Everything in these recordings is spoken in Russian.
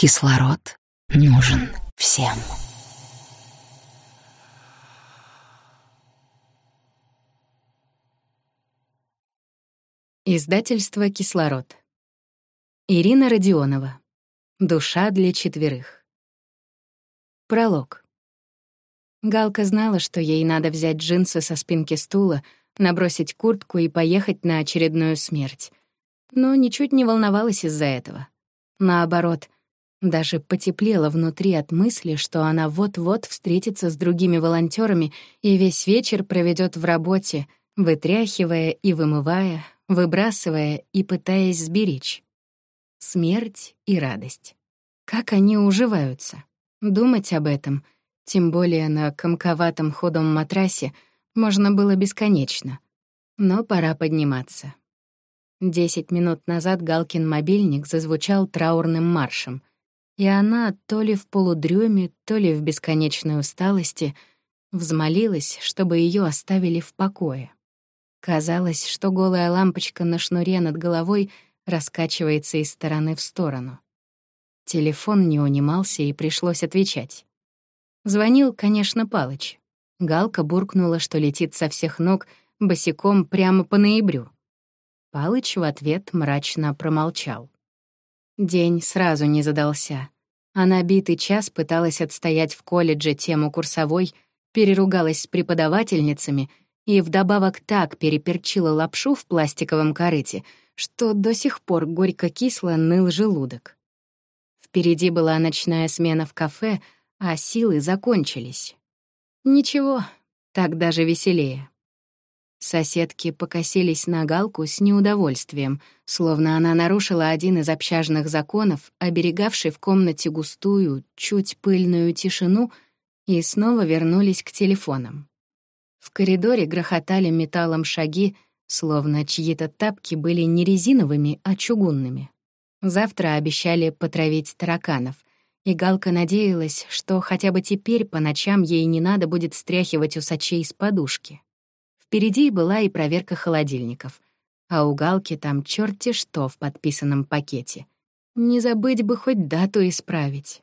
Кислород нужен всем. Издательство «Кислород». Ирина Родионова. Душа для четверых. Пролог. Галка знала, что ей надо взять джинсы со спинки стула, набросить куртку и поехать на очередную смерть. Но ничуть не волновалась из-за этого. Наоборот, даже потеплело внутри от мысли, что она вот-вот встретится с другими волонтерами и весь вечер проведет в работе, вытряхивая и вымывая, выбрасывая и пытаясь сберечь. Смерть и радость. Как они уживаются? Думать об этом, тем более на комковатом худом матрасе, можно было бесконечно. Но пора подниматься. Десять минут назад Галкин мобильник зазвучал траурным маршем, и она то ли в полудреме, то ли в бесконечной усталости взмолилась, чтобы ее оставили в покое. Казалось, что голая лампочка на шнуре над головой раскачивается из стороны в сторону. Телефон не унимался, и пришлось отвечать. Звонил, конечно, Палыч. Галка буркнула, что летит со всех ног босиком прямо по ноябрю. Палыч в ответ мрачно промолчал. День сразу не задался. Она битый час пыталась отстоять в колледже тему курсовой, переругалась с преподавательницами — и вдобавок так переперчила лапшу в пластиковом корыте, что до сих пор горько-кисло ныл желудок. Впереди была ночная смена в кафе, а силы закончились. Ничего, так даже веселее. Соседки покосились на Галку с неудовольствием, словно она нарушила один из общажных законов, оберегавший в комнате густую, чуть пыльную тишину, и снова вернулись к телефонам. В коридоре грохотали металлом шаги, словно чьи-то тапки были не резиновыми, а чугунными. Завтра обещали потравить тараканов, и Галка надеялась, что хотя бы теперь по ночам ей не надо будет стряхивать усачей с подушки. Впереди была и проверка холодильников, а у Галки там черти что в подписанном пакете. Не забыть бы хоть дату исправить.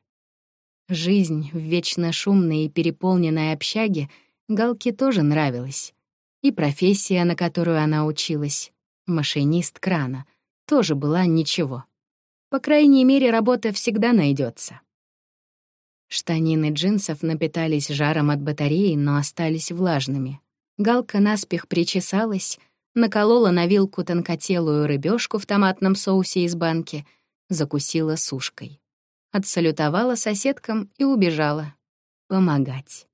Жизнь в вечно шумной и переполненной общаге — Галке тоже нравилась. И профессия, на которую она училась, машинист крана, тоже была ничего. По крайней мере, работа всегда найдется. Штанины джинсов напитались жаром от батареи, но остались влажными. Галка наспех причесалась, наколола на вилку тонкотелую рыбешку в томатном соусе из банки, закусила сушкой. Отсалютовала соседкам и убежала. Помогать.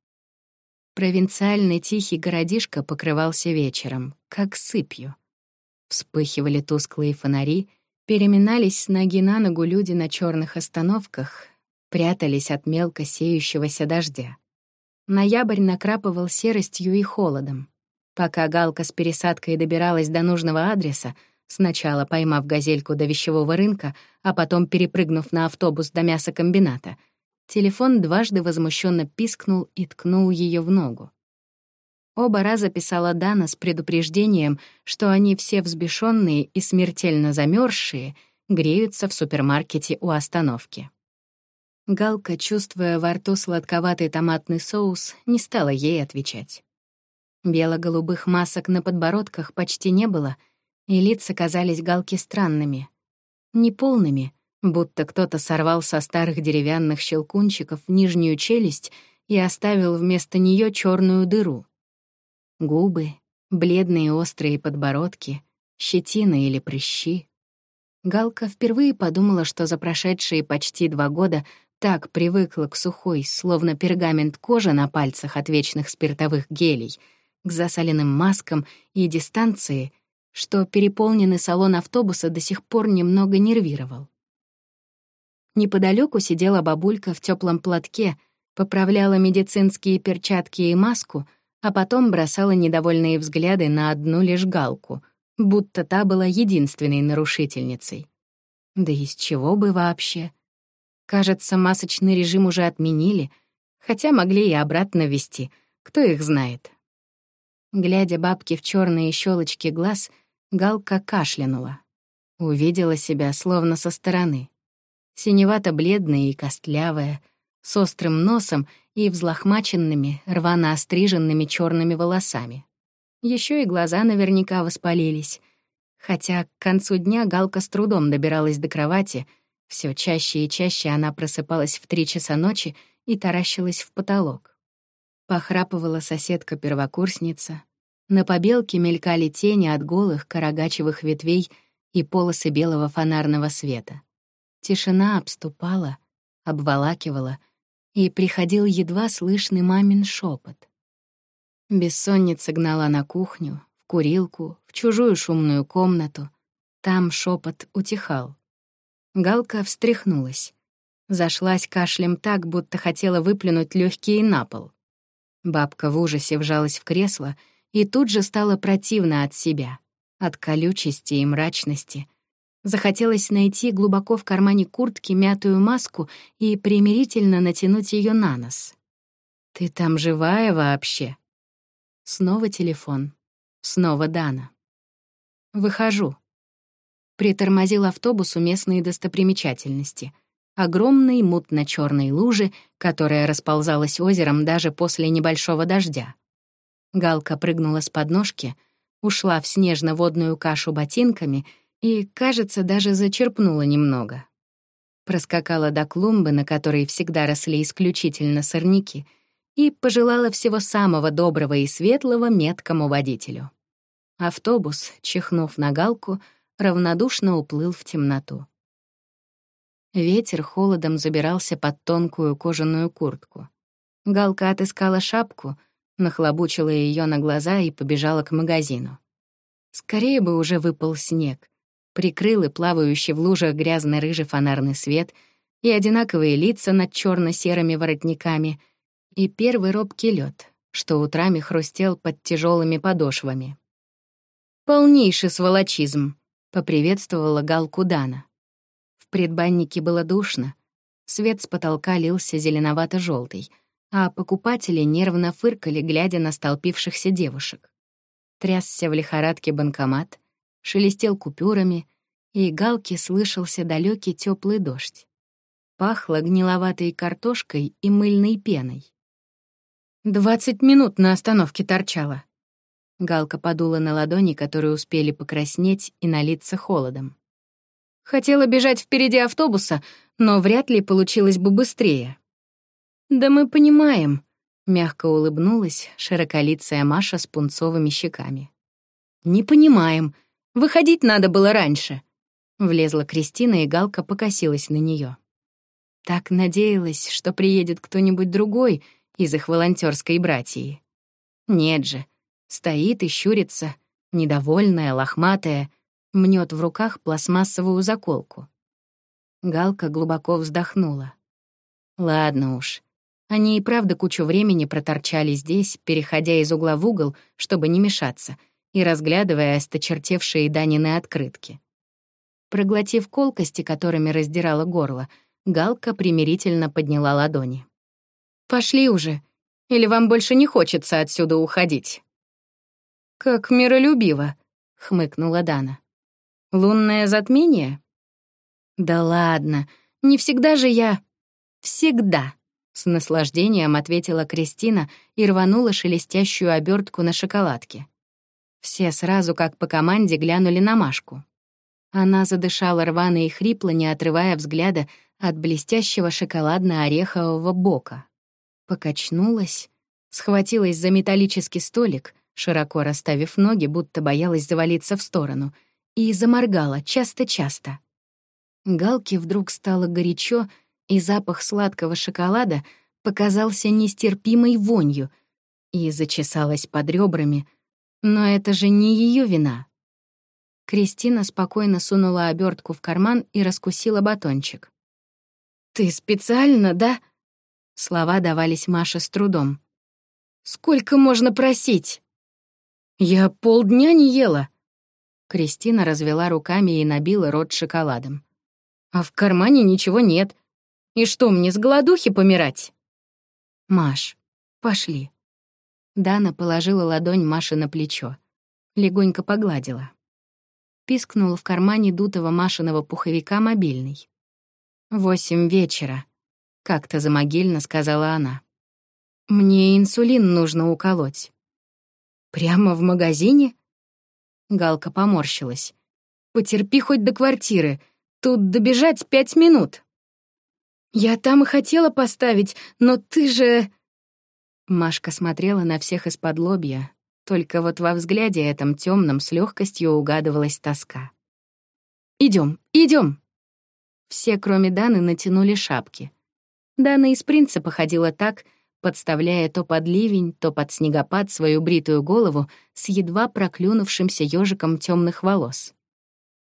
Провинциальный тихий городишко покрывался вечером, как сыпью. Вспыхивали тусклые фонари, переминались с ноги на ногу люди на черных остановках, прятались от мелко сеющегося дождя. Ноябрь накрапывал серостью и холодом. Пока Галка с пересадкой добиралась до нужного адреса, сначала поймав газельку до вещевого рынка, а потом перепрыгнув на автобус до мясокомбината — Телефон дважды возмущенно пискнул и ткнул ее в ногу. Оба раза писала Дана с предупреждением, что они все взбешенные и смертельно замерзшие, греются в супермаркете у остановки. Галка, чувствуя во рту сладковатый томатный соус, не стала ей отвечать. Бело-голубых масок на подбородках почти не было, и лица казались Галке странными. Неполными, будто кто-то сорвал со старых деревянных щелкунчиков нижнюю челюсть и оставил вместо нее черную дыру. Губы, бледные острые подбородки, щетина или прыщи. Галка впервые подумала, что за прошедшие почти два года так привыкла к сухой, словно пергамент кожи на пальцах от вечных спиртовых гелей, к засаленным маскам и дистанции, что переполненный салон автобуса до сих пор немного нервировал. Неподалеку сидела бабулька в теплом платке, поправляла медицинские перчатки и маску, а потом бросала недовольные взгляды на одну лишь галку, будто та была единственной нарушительницей. Да из чего бы вообще? Кажется, масочный режим уже отменили, хотя могли и обратно ввести, кто их знает. Глядя бабке в черные щелочки глаз, Галка кашлянула. Увидела себя словно со стороны. Синевато-бледная и костлявая, с острым носом и взлохмаченными, рвано остриженными черными волосами. Еще и глаза наверняка воспалились. Хотя к концу дня Галка с трудом добиралась до кровати, все чаще и чаще она просыпалась в три часа ночи и таращилась в потолок. Похрапывала соседка-первокурсница. На побелке мелькали тени от голых карагачевых ветвей и полосы белого фонарного света. Тишина обступала, обволакивала, и приходил едва слышный мамин шепот. Бессонница гнала на кухню, в курилку, в чужую шумную комнату. Там шепот утихал. Галка встряхнулась. Зашлась кашлем так, будто хотела выплюнуть легкие на пол. Бабка в ужасе вжалась в кресло и тут же стала противна от себя, от колючести и мрачности. Захотелось найти глубоко в кармане куртки мятую маску и примирительно натянуть ее на нос. «Ты там живая вообще?» Снова телефон. Снова Дана. «Выхожу». Притормозил автобус у местной достопримечательности — огромной мутно черной лужи, которая расползалась озером даже после небольшого дождя. Галка прыгнула с подножки, ушла в снежно-водную кашу ботинками и, кажется, даже зачерпнула немного. Проскакала до клумбы, на которой всегда росли исключительно сорняки, и пожелала всего самого доброго и светлого меткому водителю. Автобус, чихнув на Галку, равнодушно уплыл в темноту. Ветер холодом забирался под тонкую кожаную куртку. Галка отыскала шапку, нахлобучила ее на глаза и побежала к магазину. Скорее бы уже выпал снег, прикрыл и плавающий в лужах грязно-рыжий фонарный свет, и одинаковые лица над черно серыми воротниками, и первый робкий лед, что утрами хрустел под тяжелыми подошвами. «Полнейший сволочизм», — поприветствовала Галку Дана предбаннике было душно. Свет с потолка лился зеленовато желтый а покупатели нервно фыркали, глядя на столпившихся девушек. Трясся в лихорадке банкомат, шелестел купюрами, и Галке слышался далекий теплый дождь. Пахло гниловатой картошкой и мыльной пеной. «Двадцать минут на остановке торчала». Галка подула на ладони, которые успели покраснеть и налиться холодом. Хотела бежать впереди автобуса, но вряд ли получилось бы быстрее. «Да мы понимаем», — мягко улыбнулась широколицая Маша с пунцовыми щеками. «Не понимаем. Выходить надо было раньше». Влезла Кристина, и Галка покосилась на нее. Так надеялась, что приедет кто-нибудь другой из их волонтерской братьи. Нет же, стоит и щурится, недовольная, лохматая, мнет в руках пластмассовую заколку. Галка глубоко вздохнула. Ладно уж. Они и правда кучу времени проторчали здесь, переходя из угла в угол, чтобы не мешаться, и разглядывая осточертевшие Данины открытки. Проглотив колкости, которыми раздирала горло, Галка примирительно подняла ладони. «Пошли уже, или вам больше не хочется отсюда уходить?» «Как миролюбиво», — хмыкнула Дана. Лунное затмение? Да ладно, не всегда же я... Всегда. С наслаждением ответила Кристина и рванула шелестящую обертку на шоколадке. Все сразу, как по команде, глянули на Машку. Она задышала рвано и хрипло, не отрывая взгляда от блестящего шоколадно-орехового бока. Покачнулась, схватилась за металлический столик, широко расставив ноги, будто боялась завалиться в сторону — и заморгала часто-часто. Галке вдруг стало горячо, и запах сладкого шоколада показался нестерпимой вонью и зачесалась под ребрами, но это же не ее вина. Кристина спокойно сунула обертку в карман и раскусила батончик. «Ты специально, да?» Слова давались Маше с трудом. «Сколько можно просить?» «Я полдня не ела», Кристина развела руками и набила рот шоколадом. «А в кармане ничего нет. И что, мне с голодухи помирать?» «Маш, пошли». Дана положила ладонь Маше на плечо. Легонько погладила. Пискнул в кармане дутого Машиного пуховика мобильный. «Восемь вечера», — как-то замогильно сказала она. «Мне инсулин нужно уколоть». «Прямо в магазине?» Галка поморщилась. «Потерпи хоть до квартиры. Тут добежать пять минут». «Я там и хотела поставить, но ты же...» Машка смотрела на всех из-под лобья, только вот во взгляде этом темном с легкостью угадывалась тоска. Идем, идем. Все, кроме Даны, натянули шапки. Дана из принципа ходила так, подставляя то под ливень, то под снегопад свою бритую голову с едва проклюнувшимся ежиком темных волос.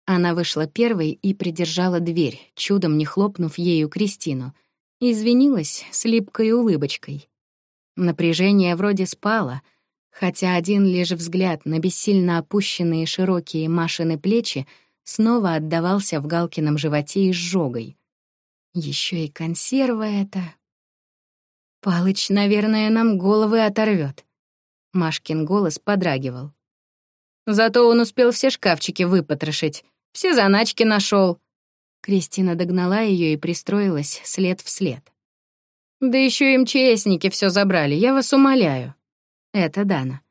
Она вышла первой и придержала дверь, чудом не хлопнув ею Кристину, извинилась с липкой улыбочкой. Напряжение вроде спало, хотя один лишь взгляд на бессильно опущенные широкие Машины плечи снова отдавался в Галкином животе изжогой. Еще и консерва это. Палыч, наверное, нам головы оторвет. Машкин голос подрагивал. Зато он успел все шкафчики выпотрошить, все заначки нашел. Кристина догнала ее и пристроилась след в след. Да еще и МЧСники все забрали, я вас умоляю. Это Дана.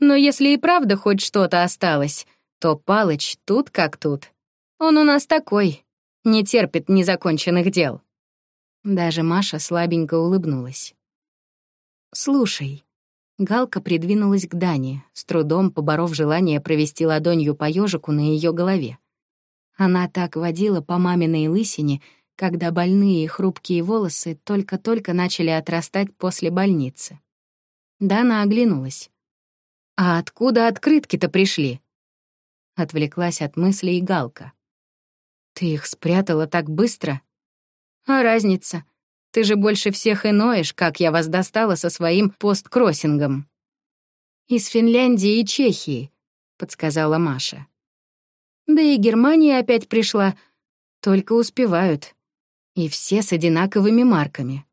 Но если и правда хоть что-то осталось, то Палыч тут как тут. Он у нас такой, не терпит незаконченных дел. Даже Маша слабенько улыбнулась. «Слушай», Галка придвинулась к Дане, с трудом поборов желание провести ладонью по ежику на ее голове. Она так водила по маминой лысине, когда больные и хрупкие волосы только-только начали отрастать после больницы. Дана оглянулась. «А откуда открытки-то пришли?» Отвлеклась от мыслей Галка. «Ты их спрятала так быстро?» «А разница? Ты же больше всех и ноешь, как я вас достала со своим посткроссингом». «Из Финляндии и Чехии», — подсказала Маша. Да и Германия опять пришла. Только успевают. И все с одинаковыми марками.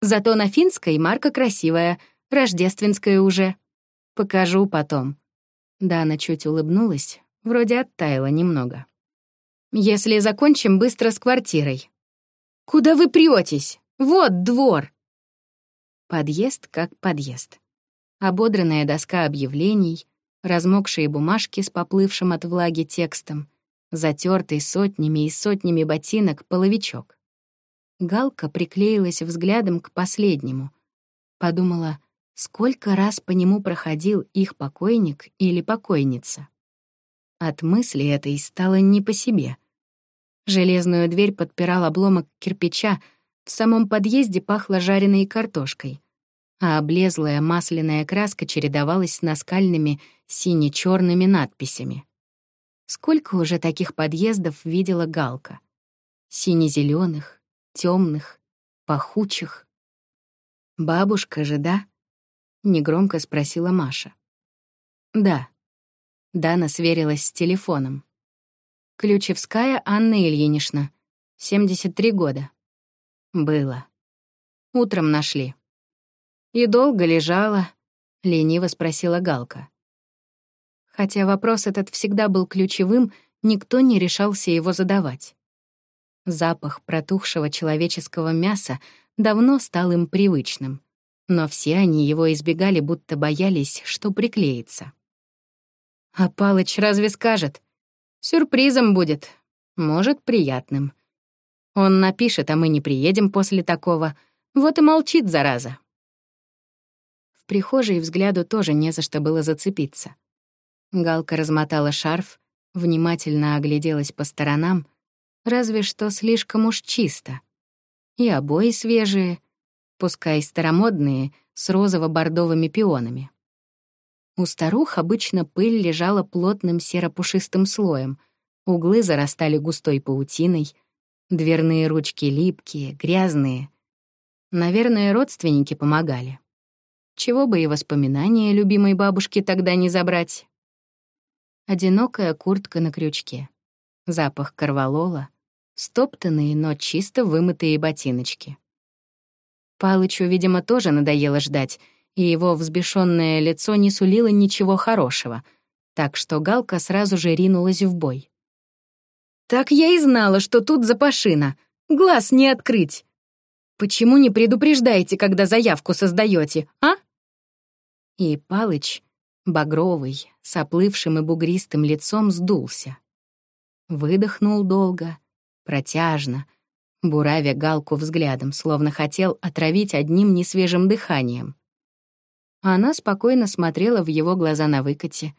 Зато на финской марка красивая, рождественская уже. Покажу потом. Дана чуть улыбнулась, вроде оттаяла немного. Если закончим быстро с квартирой. Куда вы прётесь? Вот двор. Подъезд как подъезд. Ободранная доска объявлений, размокшие бумажки с поплывшим от влаги текстом, затертый сотнями и сотнями ботинок половичок. Галка приклеилась взглядом к последнему. Подумала, сколько раз по нему проходил их покойник или покойница. От мысли этой стало не по себе. Железную дверь подпирал обломок кирпича, в самом подъезде пахло жареной картошкой а облезлая масляная краска чередовалась с наскальными сине черными надписями. Сколько уже таких подъездов видела Галка? сине зеленых темных, пахучих. «Бабушка же, да?» — негромко спросила Маша. «Да». Дана сверилась с телефоном. Ключевская Анна Ильинична, 73 года. Было. Утром нашли. «И долго лежала?» — лениво спросила Галка. Хотя вопрос этот всегда был ключевым, никто не решался его задавать. Запах протухшего человеческого мяса давно стал им привычным, но все они его избегали, будто боялись, что приклеится. «А Палыч разве скажет? Сюрпризом будет, может, приятным. Он напишет, а мы не приедем после такого, вот и молчит, зараза». В прихожей взгляду тоже не за что было зацепиться. Галка размотала шарф, внимательно огляделась по сторонам, разве что слишком уж чисто. И обои свежие, пускай старомодные, с розово-бордовыми пионами. У старух обычно пыль лежала плотным серо-пушистым слоем, углы зарастали густой паутиной, дверные ручки липкие, грязные. Наверное, родственники помогали. Чего бы и воспоминания любимой бабушки тогда не забрать. Одинокая куртка на крючке. Запах корвалола. Стоптанные, но чисто вымытые ботиночки. Палычу, видимо, тоже надоело ждать, и его взбешенное лицо не сулило ничего хорошего, так что Галка сразу же ринулась в бой. «Так я и знала, что тут запашина. Глаз не открыть. Почему не предупреждаете, когда заявку создаете, а? И Палыч, багровый, с оплывшим и бугристым лицом, сдулся. Выдохнул долго, протяжно, буравя Галку взглядом, словно хотел отравить одним несвежим дыханием. Она спокойно смотрела в его глаза на выкате,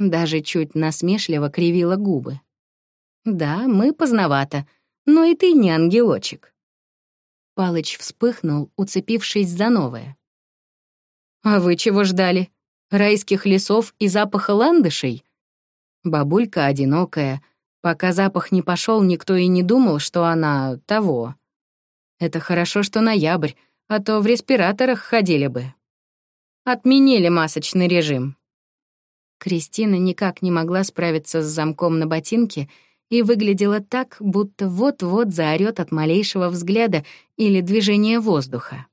даже чуть насмешливо кривила губы. «Да, мы поздновато, но и ты не ангелочек». Палыч вспыхнул, уцепившись за новое. «А вы чего ждали? Райских лесов и запаха ландышей?» Бабулька одинокая. Пока запах не пошел, никто и не думал, что она того. Это хорошо, что ноябрь, а то в респираторах ходили бы. Отменили масочный режим. Кристина никак не могла справиться с замком на ботинке и выглядела так, будто вот-вот заорёт от малейшего взгляда или движения воздуха.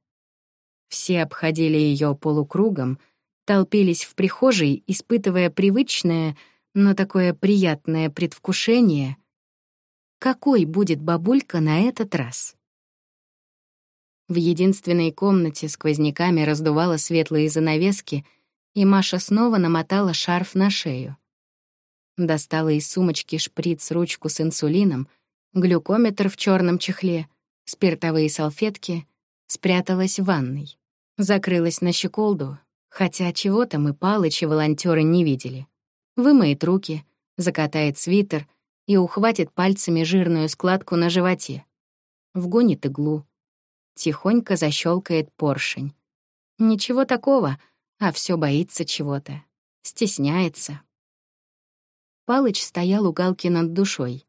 Все обходили её полукругом, толпились в прихожей, испытывая привычное, но такое приятное предвкушение. Какой будет бабулька на этот раз? В единственной комнате сквозняками раздувало светлые занавески, и Маша снова намотала шарф на шею. Достала из сумочки шприц-ручку с инсулином, глюкометр в черном чехле, спиртовые салфетки, спряталась в ванной. Закрылась на щеколду, хотя чего-то мы Палыч и волонтёры не видели. Вымоет руки, закатает свитер и ухватит пальцами жирную складку на животе. Вгонит иглу. Тихонько защелкает поршень. Ничего такого, а все боится чего-то. Стесняется. Палыч стоял у Галки над душой.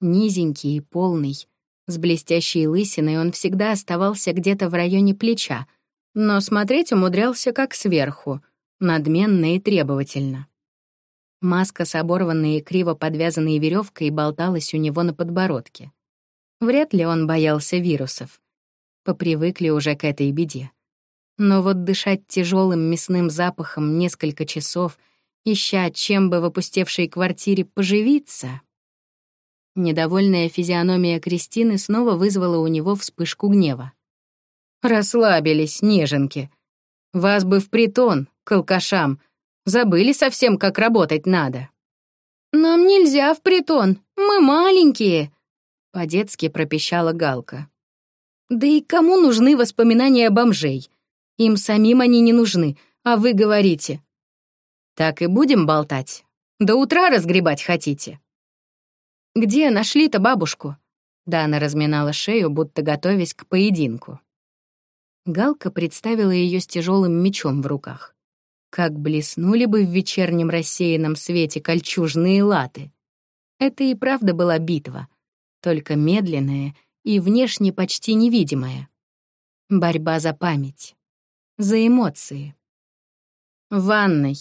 Низенький и полный. С блестящей лысиной он всегда оставался где-то в районе плеча, но смотреть умудрялся как сверху, надменно и требовательно. Маска с оборванной и криво подвязанной веревкой болталась у него на подбородке. Вряд ли он боялся вирусов. Попривыкли уже к этой беде. Но вот дышать тяжелым мясным запахом несколько часов — ища, чем бы в опустевшей квартире поживиться. Недовольная физиономия Кристины снова вызвала у него вспышку гнева. «Расслабились, неженки. Вас бы в притон, к алкашам. Забыли совсем, как работать надо». «Нам нельзя в притон, мы маленькие», — по-детски пропищала Галка. «Да и кому нужны воспоминания бомжей? Им самим они не нужны, а вы говорите, так и будем болтать. До утра разгребать хотите?» «Где нашли-то бабушку?» Дана разминала шею, будто готовясь к поединку. Галка представила ее с тяжелым мечом в руках. Как блеснули бы в вечернем рассеянном свете кольчужные латы. Это и правда была битва, только медленная и внешне почти невидимая. Борьба за память, за эмоции. В ванной,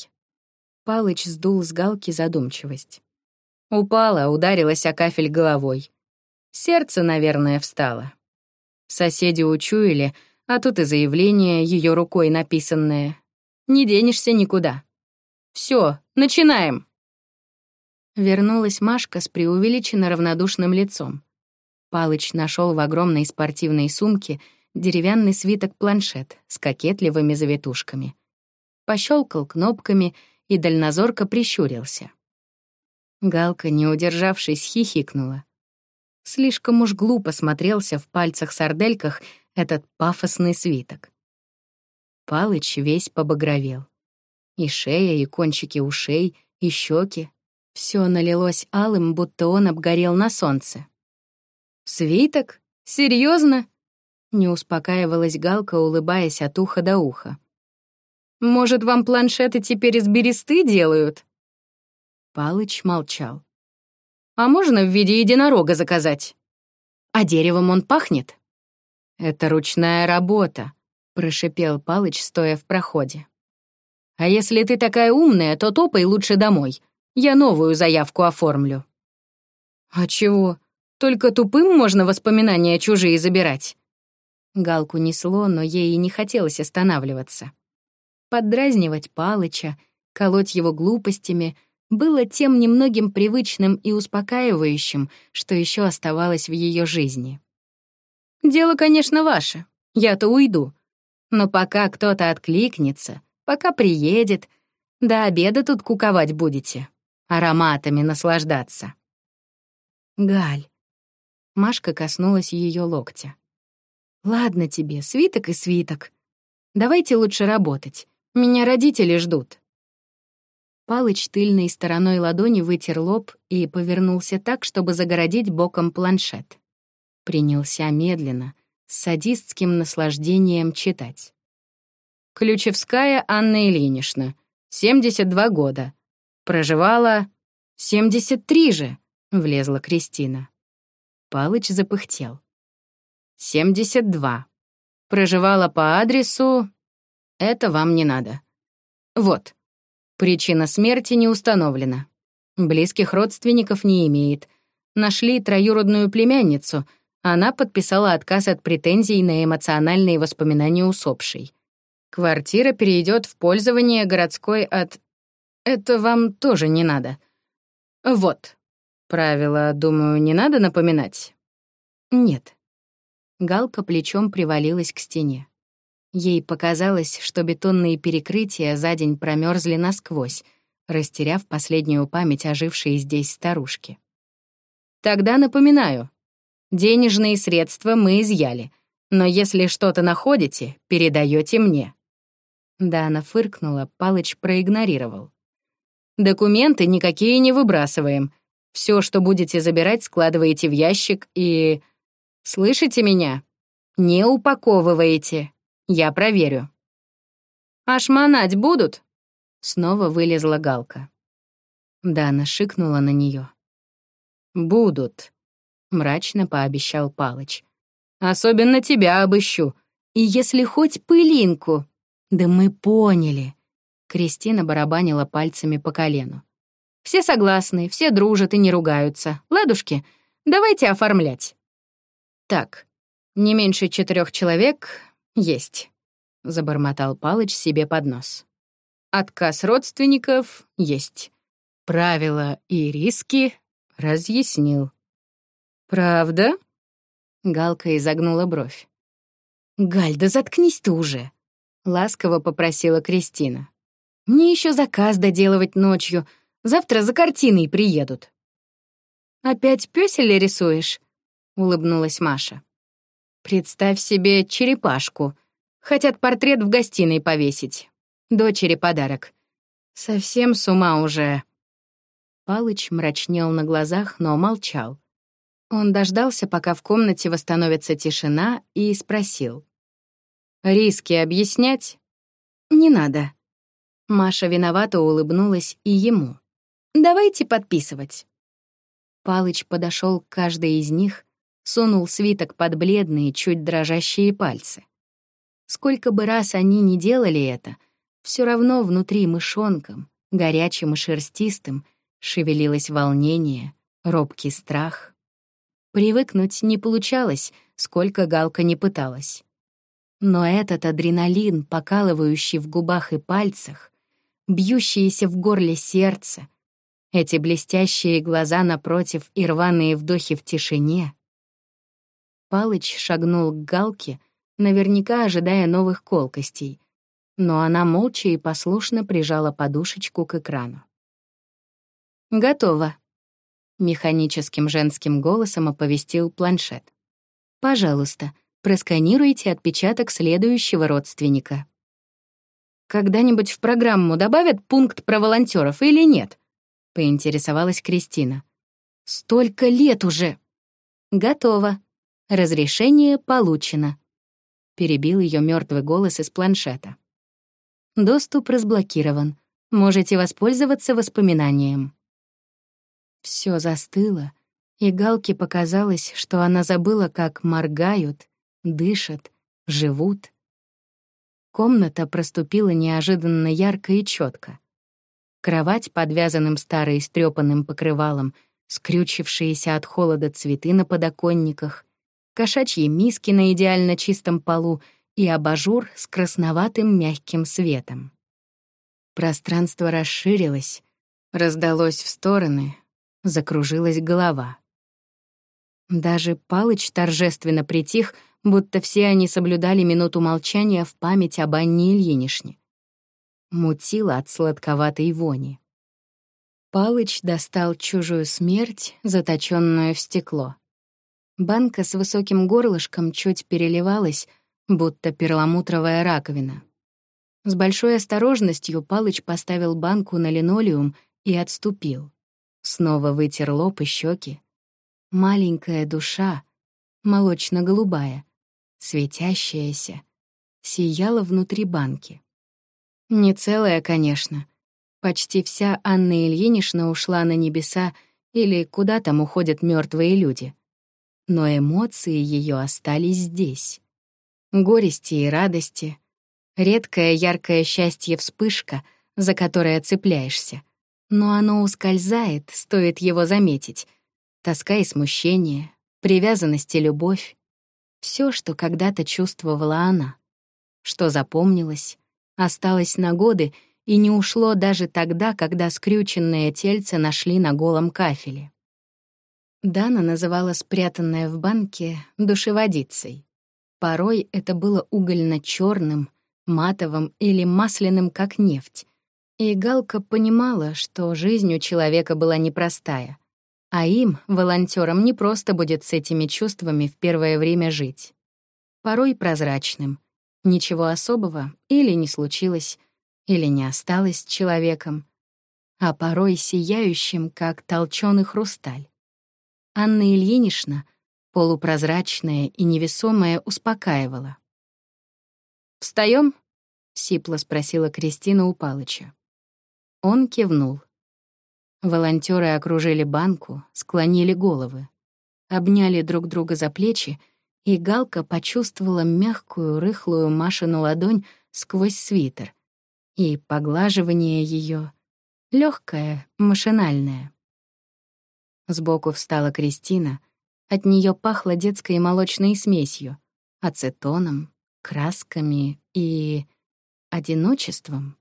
Палыч сдул с галки задумчивость. Упала, ударилась о кафель головой. Сердце, наверное, встало. Соседи учуяли, а тут и заявление ее рукой написанное. Не денешься никуда. Все, начинаем. Вернулась Машка с преувеличенно равнодушным лицом. Палыч нашел в огромной спортивной сумке деревянный свиток-планшет с кокетливыми завитушками. Пощелкал кнопками — и дальнозорко прищурился. Галка, не удержавшись, хихикнула. Слишком уж глупо смотрелся в пальцах-сардельках этот пафосный свиток. Палыч весь побагровел. И шея, и кончики ушей, и щеки. Все налилось алым, будто он обгорел на солнце. «Свиток? Серьезно? Не успокаивалась Галка, улыбаясь от уха до уха. Может, вам планшеты теперь из бересты делают?» Палыч молчал. «А можно в виде единорога заказать? А деревом он пахнет?» «Это ручная работа», — прошипел Палыч, стоя в проходе. «А если ты такая умная, то топай лучше домой. Я новую заявку оформлю». «А чего? Только тупым можно воспоминания чужие забирать?» Галку несло, но ей и не хотелось останавливаться. Поддразнивать Палыча, колоть его глупостями было тем немногим привычным и успокаивающим, что еще оставалось в ее жизни. Дело, конечно, ваше. Я-то уйду. Но пока кто-то откликнется, пока приедет, до обеда тут куковать будете, ароматами наслаждаться. Галь. Машка коснулась ее локтя. Ладно тебе, свиток и свиток. Давайте лучше работать. Меня родители ждут. Палыч тыльной стороной ладони вытер лоб и повернулся так, чтобы загородить боком планшет. Принялся медленно, с садистским наслаждением читать. Ключевская Анна Ильинична, 72 года. Проживала... 73 же, влезла Кристина. Палыч запыхтел. 72. Проживала по адресу... Это вам не надо. Вот. Причина смерти не установлена. Близких родственников не имеет. Нашли троюродную племянницу. Она подписала отказ от претензий на эмоциональные воспоминания усопшей. Квартира перейдет в пользование городской от... Это вам тоже не надо. Вот. Правила, думаю, не надо напоминать? Нет. Галка плечом привалилась к стене. Ей показалось, что бетонные перекрытия за день промерзли насквозь, растеряв последнюю память ожившей здесь старушки. «Тогда напоминаю. Денежные средства мы изъяли, но если что-то находите, передаете мне». Дана фыркнула, Палыч проигнорировал. «Документы никакие не выбрасываем. Все, что будете забирать, складываете в ящик и... Слышите меня? Не упаковываете. Я проверю. «А шмонать будут?» Снова вылезла Галка. Дана шикнула на нее. «Будут», — мрачно пообещал Палыч. «Особенно тебя обыщу. И если хоть пылинку...» «Да мы поняли», — Кристина барабанила пальцами по колену. «Все согласны, все дружат и не ругаются. Ладушки, давайте оформлять». «Так, не меньше четырех человек есть», — забормотал Палыч себе под нос. «Отказ родственников есть. Правила и риски разъяснил». «Правда?» — Галка изогнула бровь. «Галь, да заткнись ты уже!» — ласково попросила Кристина. «Мне еще заказ доделывать ночью. Завтра за картиной приедут». «Опять пёселя рисуешь?» — улыбнулась Маша. «Представь себе черепашку. Хотят портрет в гостиной повесить. Дочери подарок. Совсем с ума уже». Палыч мрачнел на глазах, но молчал. Он дождался, пока в комнате восстановится тишина, и спросил. «Риски объяснять?» «Не надо». Маша виновато улыбнулась и ему. «Давайте подписывать». Палыч подошел к каждой из них, сунул свиток под бледные, чуть дрожащие пальцы. Сколько бы раз они ни делали это, все равно внутри мышонком, горячим и шерстистым, шевелилось волнение, робкий страх. Привыкнуть не получалось, сколько Галка не пыталась. Но этот адреналин, покалывающий в губах и пальцах, бьющиеся в горле сердце, эти блестящие глаза напротив и рваные вдохи в тишине. Палыч шагнул к Галке, наверняка ожидая новых колкостей, но она молча и послушно прижала подушечку к экрану. «Готово», — механическим женским голосом оповестил планшет. «Пожалуйста, просканируйте отпечаток следующего родственника». «Когда-нибудь в программу добавят пункт про волонтеров или нет?» — поинтересовалась Кристина. «Столько лет уже!» «Готово. Разрешение получено», — перебил ее мертвый голос из планшета. «Доступ разблокирован. Можете воспользоваться воспоминанием». Все застыло, и Галке показалось, что она забыла, как моргают, дышат, живут. Комната проступила неожиданно ярко и четко. Кровать, подвязанным старой истрепанным покрывалом, скрючившиеся от холода цветы на подоконниках, кошачьи миски на идеально чистом полу и абажур с красноватым мягким светом. Пространство расширилось, раздалось в стороны, закружилась голова. Даже Палыч торжественно притих, будто все они соблюдали минуту молчания в память об Анне Ильинишне. Мутило от сладковатой вони. Палыч достал чужую смерть, заточенную в стекло. Банка с высоким горлышком чуть переливалась, будто перламутровая раковина. С большой осторожностью Палыч поставил банку на линолеум и отступил. Снова вытер лоб и щеки. Маленькая душа, молочно-голубая, светящаяся, сияла внутри банки. Не целая, конечно. Почти вся Анна Ильинична ушла на небеса или куда там уходят мертвые люди. Но эмоции ее остались здесь. Горести и радости, редкое яркое счастье вспышка, за которое цепляешься. Но оно ускользает, стоит его заметить. Тоска и смущение, привязанность и любовь. Все, что когда-то чувствовала она. Что запомнилось, осталось на годы и не ушло даже тогда, когда скрюченное тельце нашли на голом кафеле. Дана называла спрятанное в банке душеводицей. Порой это было угольно черным матовым или масляным, как нефть. И Галка понимала, что жизнь у человека была непростая, а им, волонтерам, не просто будет с этими чувствами в первое время жить. Порой прозрачным. Ничего особого или не случилось, или не осталось человеком, а порой сияющим, как толчёный хрусталь. Анна Ильинична, полупрозрачная и невесомая, успокаивала. «Встаём?» — сипло спросила Кристина у Палыча. Он кивнул. Волонтеры окружили банку, склонили головы, обняли друг друга за плечи, и Галка почувствовала мягкую, рыхлую Машину ладонь сквозь свитер и поглаживание ее легкое, машинальное. Сбоку встала Кристина, от нее пахло детской молочной смесью, ацетоном, красками и одиночеством.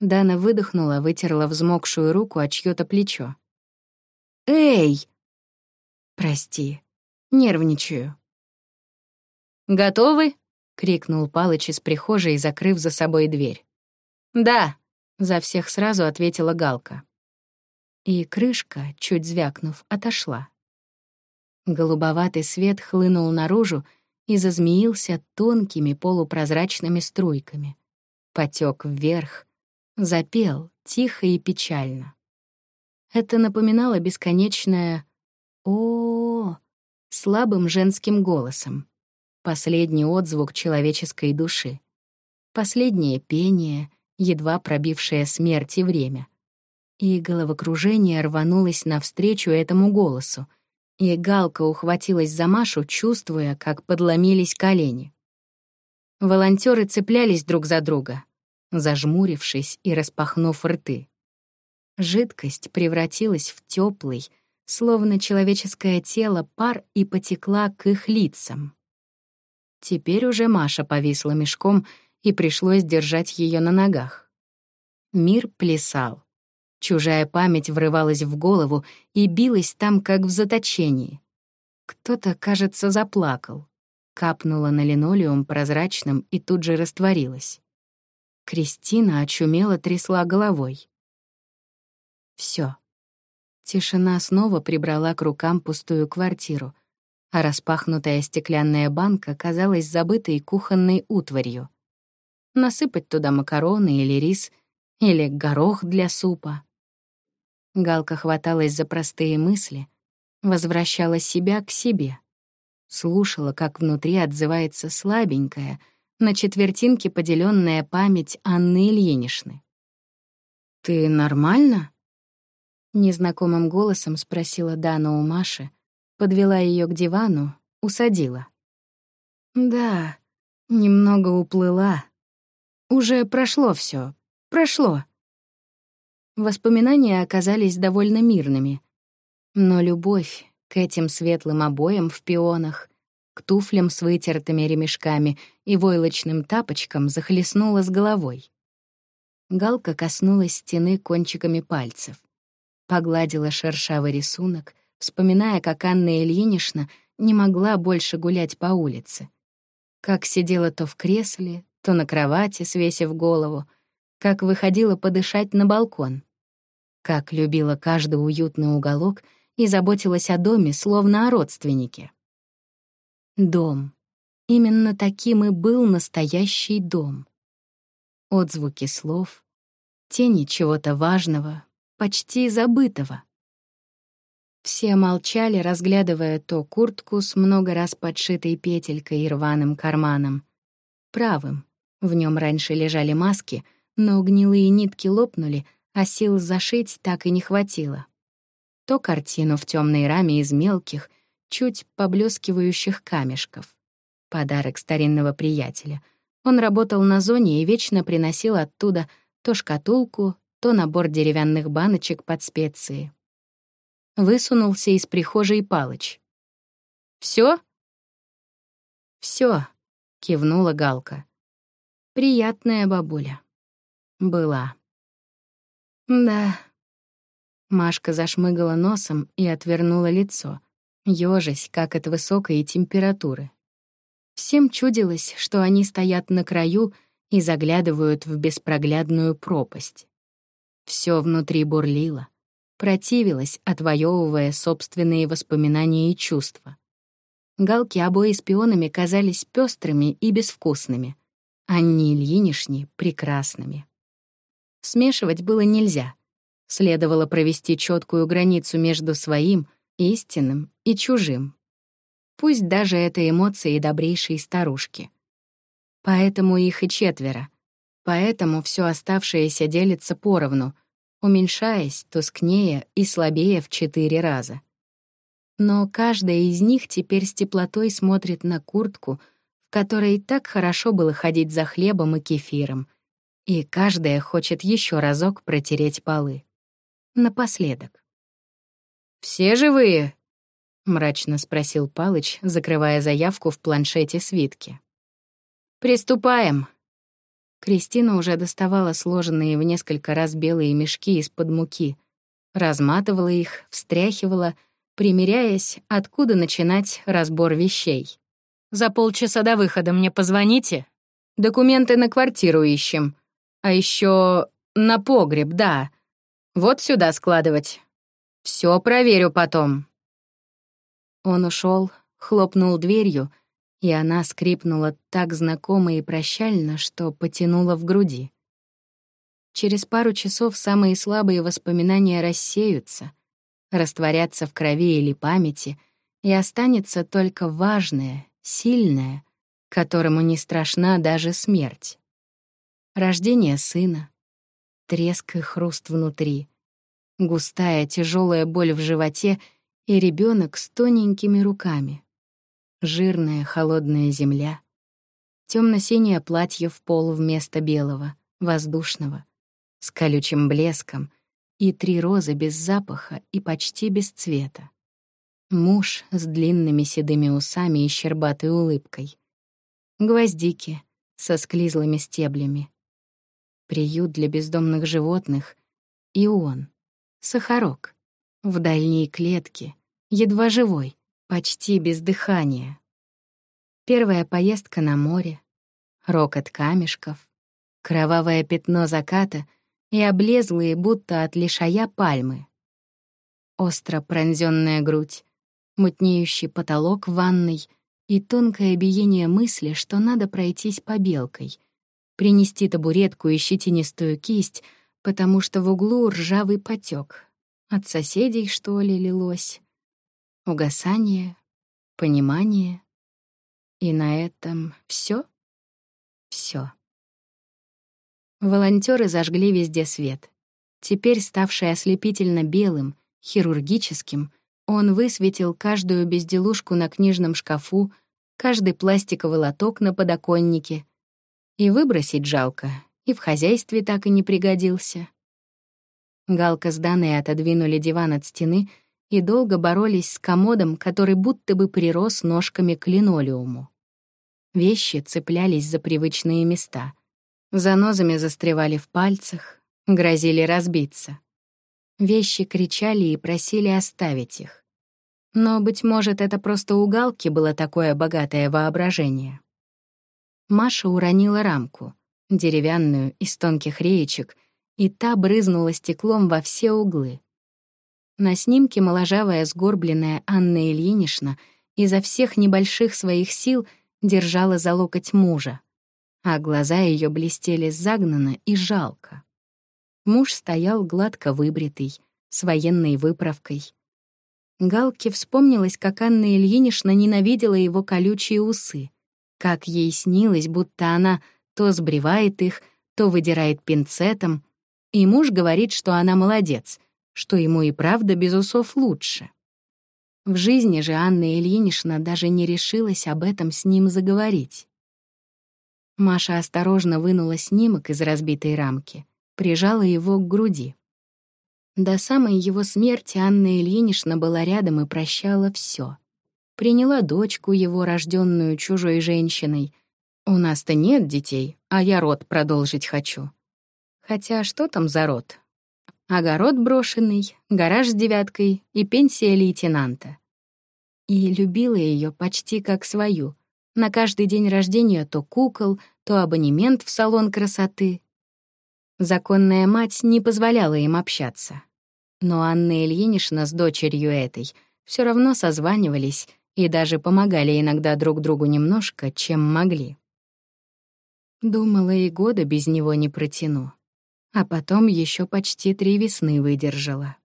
Дана выдохнула, вытерла взмокшую руку от чьё-то плечо. «Эй!» «Прости, нервничаю». «Готовы?» — крикнул Палыч из прихожей, закрыв за собой дверь. «Да», — за всех сразу ответила Галка. И крышка, чуть звякнув, отошла. Голубоватый свет хлынул наружу и зазмеился тонкими полупрозрачными струйками. Потек вверх, запел тихо и печально. Это напоминало бесконечное о, -о, -о слабым женским голосом. Последний отзвук человеческой души. Последнее пение, едва пробившее смерть и время. И головокружение рванулось навстречу этому голосу, и Галка ухватилась за Машу, чувствуя, как подломились колени. Волонтеры цеплялись друг за друга, зажмурившись и распахнув рты. Жидкость превратилась в теплый, словно человеческое тело, пар и потекла к их лицам. Теперь уже Маша повисла мешком, и пришлось держать ее на ногах. Мир плясал. Чужая память врывалась в голову и билась там, как в заточении. Кто-то, кажется, заплакал. Капнула на линолеум прозрачным и тут же растворилась. Кристина очумело трясла головой. Всё. Тишина снова прибрала к рукам пустую квартиру, а распахнутая стеклянная банка казалась забытой кухонной утварью. Насыпать туда макароны или рис, или горох для супа. Галка хваталась за простые мысли, возвращала себя к себе. Слушала, как внутри отзывается слабенькая — на четвертинке поделенная память Анны Ильиничны. «Ты нормально?» Незнакомым голосом спросила Дана у Маши, подвела ее к дивану, усадила. «Да, немного уплыла. Уже прошло все, прошло». Воспоминания оказались довольно мирными. Но любовь к этим светлым обоям в пионах, к туфлям с вытертыми ремешками и войлочным тапочкам захлестнула с головой. Галка коснулась стены кончиками пальцев. Погладила шершавый рисунок, вспоминая, как Анна Ильинична не могла больше гулять по улице. Как сидела то в кресле, то на кровати, свесив голову, как выходила подышать на балкон, как любила каждый уютный уголок и заботилась о доме, словно о родственнике. Дом. Именно таким и был настоящий дом. Отзвуки слов, тени чего-то важного, почти забытого. Все молчали, разглядывая то куртку с много раз подшитой петелькой и рваным карманом. Правым. В нем раньше лежали маски, но гнилые нитки лопнули, а сил зашить так и не хватило. То картину в темной раме из мелких, чуть поблескивающих камешков. Подарок старинного приятеля. Он работал на зоне и вечно приносил оттуда то шкатулку, то набор деревянных баночек под специи. Высунулся из прихожей Палыч. «Всё?» «Всё», — кивнула Галка. «Приятная бабуля». «Была». «Да». Машка зашмыгала носом и отвернула лицо, ёжась, как от высокой температуры. Всем чудилось, что они стоят на краю и заглядывают в беспроглядную пропасть. Всё внутри бурлило, противилось, отвоевывая собственные воспоминания и чувства. Галки обои с пионами казались пестрыми и безвкусными, Анни Ильинишни — прекрасными. Смешивать было нельзя. Следовало провести четкую границу между своим, истинным и чужим. Пусть даже это эмоции добрейшей старушки. Поэтому их и четверо. Поэтому все оставшееся делится поровну, уменьшаясь, тускнее и слабее в четыре раза. Но каждая из них теперь с теплотой смотрит на куртку, в которой так хорошо было ходить за хлебом и кефиром, и каждая хочет еще разок протереть полы. Напоследок. «Все живые?» — мрачно спросил Палыч, закрывая заявку в планшете свитки. «Приступаем». Кристина уже доставала сложенные в несколько раз белые мешки из-под муки, разматывала их, встряхивала, примеряясь, откуда начинать разбор вещей. «За полчаса до выхода мне позвоните. Документы на квартиру ищем. А еще на погреб, да. Вот сюда складывать. Все проверю потом». Он ушел, хлопнул дверью, и она скрипнула так знакомо и прощально, что потянула в груди. Через пару часов самые слабые воспоминания рассеются, растворятся в крови или памяти, и останется только важное, сильное, которому не страшна даже смерть. Рождение сына, треск и хруст внутри, густая тяжелая боль в животе — и ребенок с тоненькими руками. Жирная холодная земля, темно-синее платье в пол вместо белого, воздушного, с колючим блеском и три розы без запаха и почти без цвета. Муж с длинными седыми усами и щербатой улыбкой. Гвоздики со склизлыми стеблями. Приют для бездомных животных. И он, Сахарок в дальней клетке, едва живой, почти без дыхания. Первая поездка на море, рокот камешков, кровавое пятно заката и облезлые, будто от лишая пальмы. Остро пронзенная грудь, мутнеющий потолок в ванной и тонкое биение мысли, что надо пройтись побелкой, принести табуретку и щетинистую кисть, потому что в углу ржавый потек, от соседей, что ли, лилось? Угасание, понимание. И на этом все? Все. Волонтеры зажгли везде свет. Теперь, ставший ослепительно белым, хирургическим, он высветил каждую безделушку на книжном шкафу, каждый пластиковый лоток на подоконнике. И выбросить жалко, и в хозяйстве так и не пригодился. Галка с Даной отодвинули диван от стены и долго боролись с комодом, который будто бы прирос ножками к линолеуму. Вещи цеплялись за привычные места. Занозами застревали в пальцах, грозили разбиться. Вещи кричали и просили оставить их. Но, быть может, это просто у Галки было такое богатое воображение. Маша уронила рамку, деревянную, из тонких реечек, и та брызнула стеклом во все углы. На снимке моложавая сгорбленная Анна Ильинична изо всех небольших своих сил держала за локоть мужа, а глаза ее блестели загнанно и жалко. Муж стоял гладко выбритый, с военной выправкой. Галке вспомнилось, как Анна Ильинична ненавидела его колючие усы, как ей снилось, будто она то сбривает их, то выдирает пинцетом, и муж говорит, что она молодец, что ему и правда без усов лучше. В жизни же Анна Ильинична даже не решилась об этом с ним заговорить. Маша осторожно вынула снимок из разбитой рамки, прижала его к груди. До самой его смерти Анна Ильинична была рядом и прощала все. Приняла дочку его, рожденную чужой женщиной. «У нас-то нет детей, а я род продолжить хочу». Хотя что там за род? Огород брошенный, гараж с девяткой и пенсия лейтенанта. И любила ее почти как свою. На каждый день рождения то кукол, то абонемент в салон красоты. Законная мать не позволяла им общаться. Но Анна Ильинична с дочерью этой все равно созванивались и даже помогали иногда друг другу немножко, чем могли. Думала, и года без него не протяну. А потом еще почти три весны выдержала.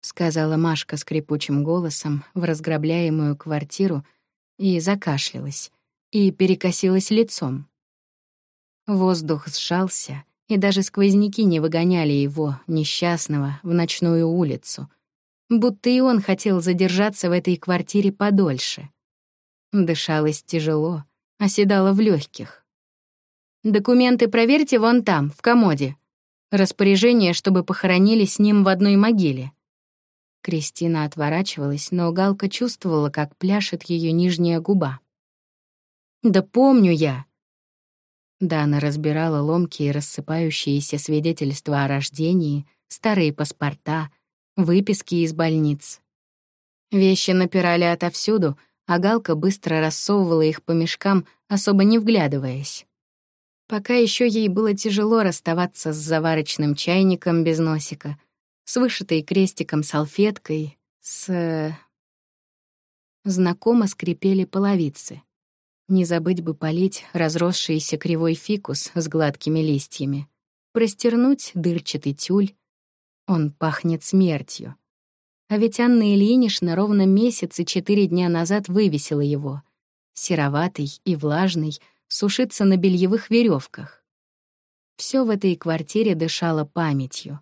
Сказала Машка скрипучим голосом в разграбляемую квартиру и закашлялась, и перекосилась лицом. Воздух сжался, и даже сквозняки не выгоняли его, несчастного, в ночную улицу. Будто и он хотел задержаться в этой квартире подольше. Дышалось тяжело, оседало в легких. «Документы проверьте вон там, в комоде. Распоряжение, чтобы похоронили с ним в одной могиле». Кристина отворачивалась, но Галка чувствовала, как пляшет ее нижняя губа. «Да помню я», Дана разбирала ломкие рассыпающиеся свидетельства о рождении, старые паспорта, выписки из больниц. Вещи напирали отовсюду, а Галка быстро рассовывала их по мешкам, особо не вглядываясь. Пока еще ей было тяжело расставаться с заварочным чайником без носика, с вышитой крестиком салфеткой, с... Знакомо скрипели половицы. Не забыть бы полить разросшийся кривой фикус с гладкими листьями, простернуть дырчатый тюль. Он пахнет смертью. А ведь Анна Ильинична ровно месяц и четыре дня назад вывесила его. Сероватый и влажный, сушится на бельевых веревках. Все в этой квартире дышало памятью.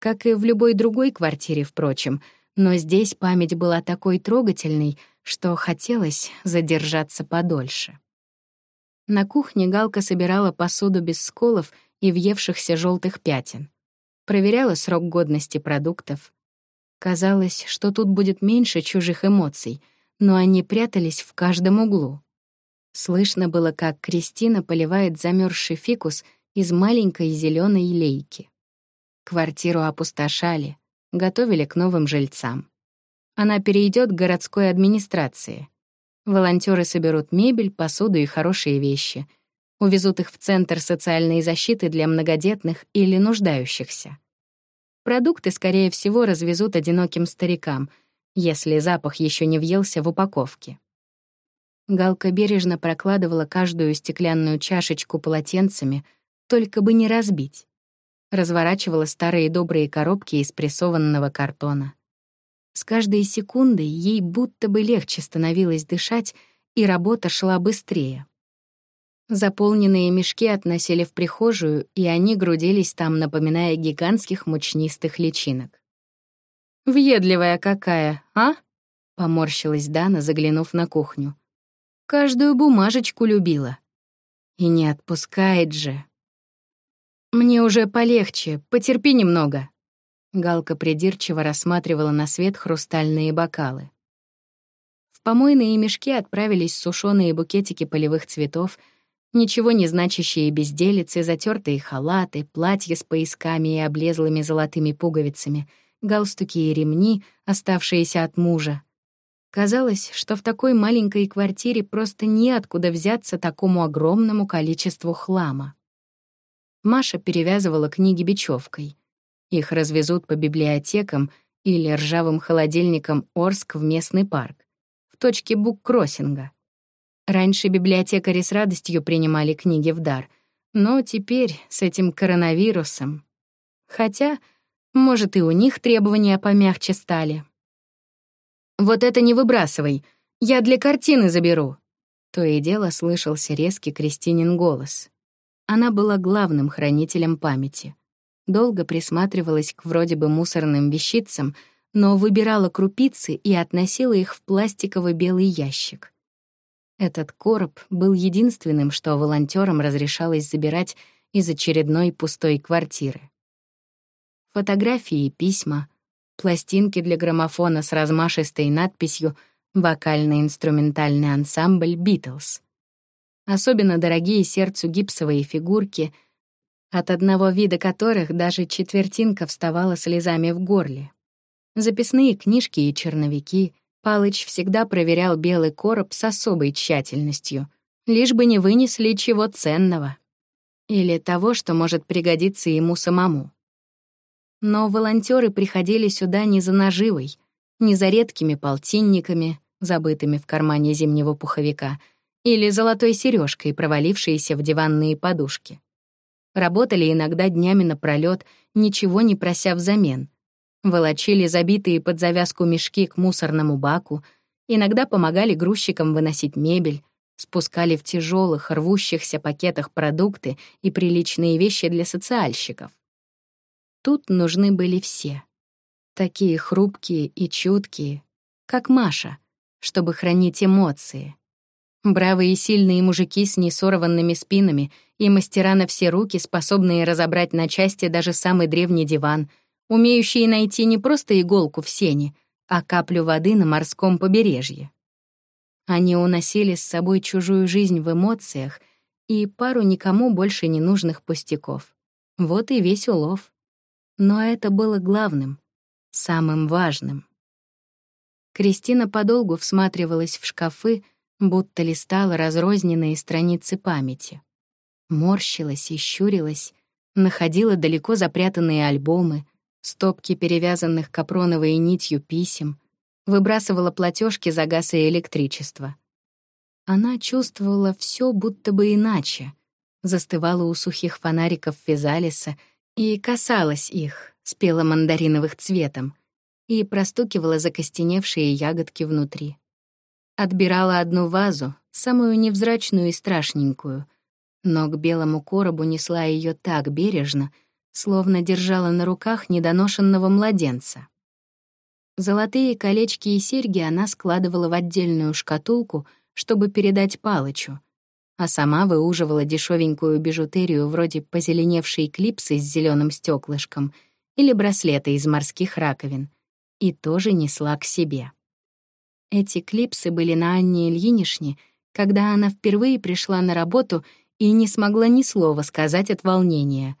Как и в любой другой квартире, впрочем, но здесь память была такой трогательной, что хотелось задержаться подольше. На кухне Галка собирала посуду без сколов и въевшихся желтых пятен. Проверяла срок годности продуктов. Казалось, что тут будет меньше чужих эмоций, но они прятались в каждом углу. Слышно было, как Кристина поливает замерзший фикус из маленькой зеленой лейки. Квартиру опустошали, готовили к новым жильцам. Она перейдет к городской администрации. Волонтеры соберут мебель, посуду и хорошие вещи. Увезут их в Центр социальной защиты для многодетных или нуждающихся. Продукты, скорее всего, развезут одиноким старикам, если запах еще не въелся в упаковке. Галка бережно прокладывала каждую стеклянную чашечку полотенцами, только бы не разбить. Разворачивала старые добрые коробки из прессованного картона. С каждой секундой ей будто бы легче становилось дышать, и работа шла быстрее. Заполненные мешки относили в прихожую, и они грудились там, напоминая гигантских мучнистых личинок. «Въедливая какая, а?» — поморщилась Дана, заглянув на кухню. «Каждую бумажечку любила. И не отпускает же». «Мне уже полегче, потерпи немного», Галка придирчиво рассматривала на свет хрустальные бокалы. В помойные мешки отправились сушеные букетики полевых цветов, ничего не значащие безделицы, затертые халаты, платья с поясками и облезлыми золотыми пуговицами, галстуки и ремни, оставшиеся от мужа. Казалось, что в такой маленькой квартире просто неоткуда взяться такому огромному количеству хлама. Маша перевязывала книги бечевкой. Их развезут по библиотекам или ржавым холодильникам Орск в местный парк, в точке буккроссинга. Раньше библиотекари с радостью принимали книги в дар, но теперь с этим коронавирусом... Хотя, может, и у них требования помягче стали. «Вот это не выбрасывай, я для картины заберу!» То и дело слышался резкий Кристинин голос. Она была главным хранителем памяти. Долго присматривалась к вроде бы мусорным вещицам, но выбирала крупицы и относила их в пластиковый белый ящик. Этот короб был единственным, что волонтерам разрешалось забирать из очередной пустой квартиры. Фотографии и письма, пластинки для граммофона с размашистой надписью «Вокально-инструментальный ансамбль Битлз». Особенно дорогие сердцу гипсовые фигурки, от одного вида которых даже четвертинка вставала слезами в горле. Записные книжки и черновики. Палыч всегда проверял белый короб с особой тщательностью, лишь бы не вынесли чего ценного. Или того, что может пригодиться ему самому. Но волонтеры приходили сюда не за наживой, не за редкими полтинниками, забытыми в кармане зимнего пуховика, или золотой сережкой, провалившейся в диванные подушки. Работали иногда днями напролёт, ничего не прося взамен. Волочили забитые под завязку мешки к мусорному баку, иногда помогали грузчикам выносить мебель, спускали в тяжелых, рвущихся пакетах продукты и приличные вещи для социальщиков. Тут нужны были все. Такие хрупкие и чуткие, как Маша, чтобы хранить эмоции. Бравые и сильные мужики с несорванными спинами и мастера на все руки, способные разобрать на части даже самый древний диван, умеющие найти не просто иголку в сене, а каплю воды на морском побережье. Они уносили с собой чужую жизнь в эмоциях и пару никому больше не нужных пустяков. Вот и весь улов. Но это было главным, самым важным. Кристина подолгу всматривалась в шкафы, будто листала разрозненные страницы памяти. Морщилась и щурилась, находила далеко запрятанные альбомы, стопки перевязанных капроновой нитью писем, выбрасывала платежки за газ и электричество. Она чувствовала все будто бы иначе, застывала у сухих фонариков Физалиса и касалась их, спела мандариновых цветом, и простукивала закостеневшие ягодки внутри. Отбирала одну вазу, самую невзрачную и страшненькую, но к белому коробу несла ее так бережно, словно держала на руках недоношенного младенца. Золотые колечки и серьги она складывала в отдельную шкатулку, чтобы передать Палычу, а сама выуживала дешевенькую бижутерию вроде позеленевшей клипсы с зеленым стеклышком или браслета из морских раковин, и тоже несла к себе. Эти клипсы были на Анне Ильинишне, когда она впервые пришла на работу и не смогла ни слова сказать от волнения.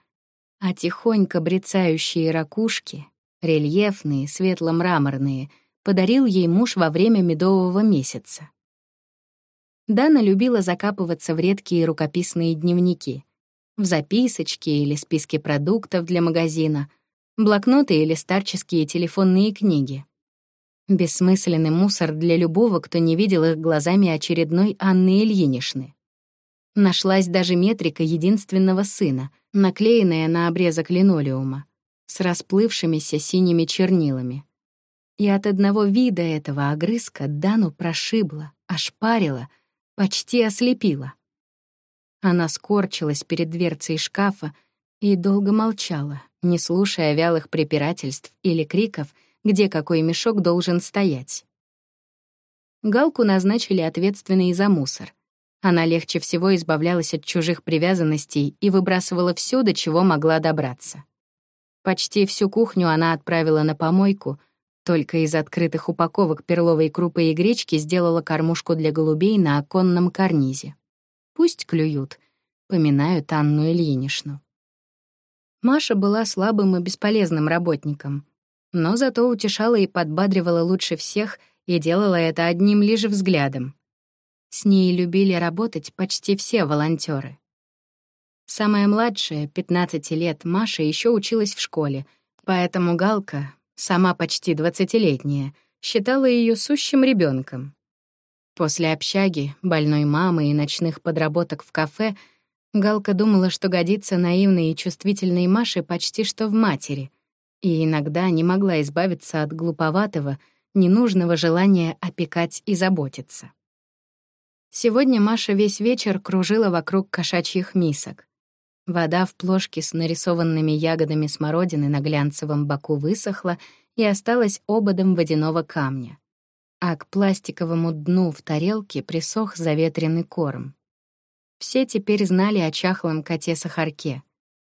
А тихонько брецающие ракушки, рельефные, светло-мраморные, подарил ей муж во время медового месяца. Дана любила закапываться в редкие рукописные дневники, в записочки или списки продуктов для магазина, блокноты или старческие телефонные книги. Бессмысленный мусор для любого, кто не видел их глазами очередной Анны Ильинишны. Нашлась даже метрика единственного сына, наклеенная на обрезок линолеума, с расплывшимися синими чернилами. И от одного вида этого огрызка Дану прошибло, ошпарило, почти ослепила. Она скорчилась перед дверцей шкафа и долго молчала, не слушая вялых препирательств или криков, где какой мешок должен стоять. Галку назначили ответственной за мусор. Она легче всего избавлялась от чужих привязанностей и выбрасывала все, до чего могла добраться. Почти всю кухню она отправила на помойку, только из открытых упаковок перловой крупы и гречки сделала кормушку для голубей на оконном карнизе. Пусть клюют, поминают Анну Ильинишну. Маша была слабым и бесполезным работником, но зато утешала и подбадривала лучше всех и делала это одним лишь взглядом. С ней любили работать почти все волонтеры. Самая младшая, 15 лет, Маша еще училась в школе, поэтому Галка, сама почти двадцатилетняя, считала ее сущим ребенком. После общаги, больной мамы и ночных подработок в кафе Галка думала, что годится наивной и чувствительной Маше почти что в матери, и иногда не могла избавиться от глуповатого, ненужного желания опекать и заботиться. Сегодня Маша весь вечер кружила вокруг кошачьих мисок. Вода в плошке с нарисованными ягодами смородины на глянцевом боку высохла и осталась ободом водяного камня. А к пластиковому дну в тарелке присох заветренный корм. Все теперь знали о чахлом коте-сахарке,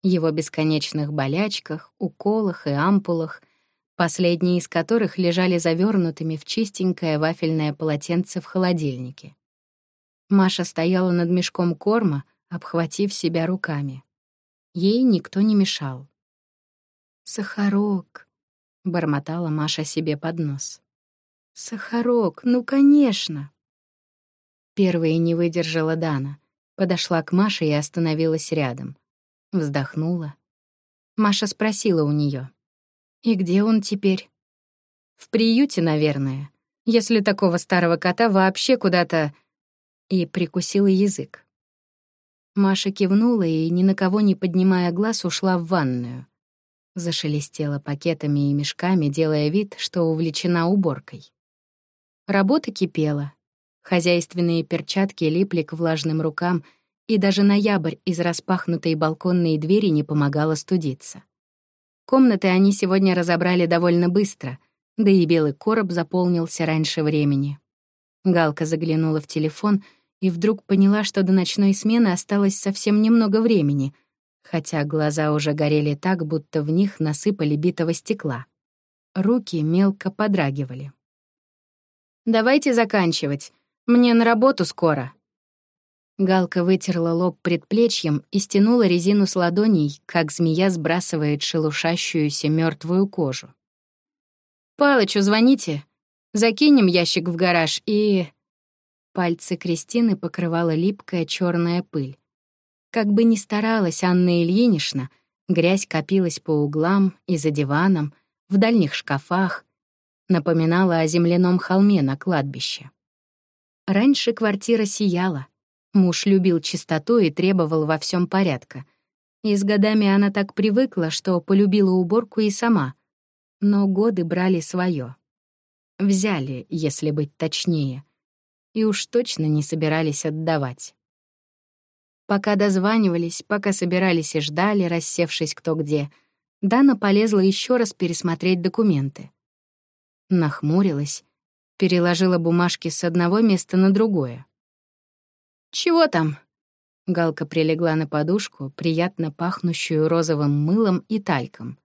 его бесконечных болячках, уколах и ампулах, последние из которых лежали завернутыми в чистенькое вафельное полотенце в холодильнике. Маша стояла над мешком корма, обхватив себя руками. Ей никто не мешал. «Сахарок», — бормотала Маша себе под нос. «Сахарок, ну, конечно!» Первой не выдержала Дана. Подошла к Маше и остановилась рядом. Вздохнула. Маша спросила у нее: «И где он теперь?» «В приюте, наверное, если такого старого кота вообще куда-то...» И прикусила язык. Маша кивнула и, ни на кого не поднимая глаз, ушла в ванную. Зашелестела пакетами и мешками, делая вид, что увлечена уборкой. Работа кипела. Хозяйственные перчатки липли к влажным рукам, и даже ноябрь из распахнутой балконной двери не помогал остудиться. Комнаты они сегодня разобрали довольно быстро, да и белый короб заполнился раньше времени. Галка заглянула в телефон — и вдруг поняла, что до ночной смены осталось совсем немного времени, хотя глаза уже горели так, будто в них насыпали битого стекла. Руки мелко подрагивали. «Давайте заканчивать. Мне на работу скоро». Галка вытерла лоб предплечьем и стянула резину с ладоней, как змея сбрасывает шелушащуюся мертвую кожу. «Палычу звоните. Закинем ящик в гараж и...» Пальцы Кристины покрывала липкая черная пыль. Как бы ни старалась Анна Ильинична, грязь копилась по углам и за диваном, в дальних шкафах, напоминала о земляном холме на кладбище. Раньше квартира сияла. Муж любил чистоту и требовал во всем порядка. И с годами она так привыкла, что полюбила уборку и сама. Но годы брали свое. Взяли, если быть точнее — и уж точно не собирались отдавать. Пока дозванивались, пока собирались и ждали, рассевшись кто где, Дана полезла еще раз пересмотреть документы. Нахмурилась, переложила бумажки с одного места на другое. «Чего там?» Галка прилегла на подушку, приятно пахнущую розовым мылом и тальком.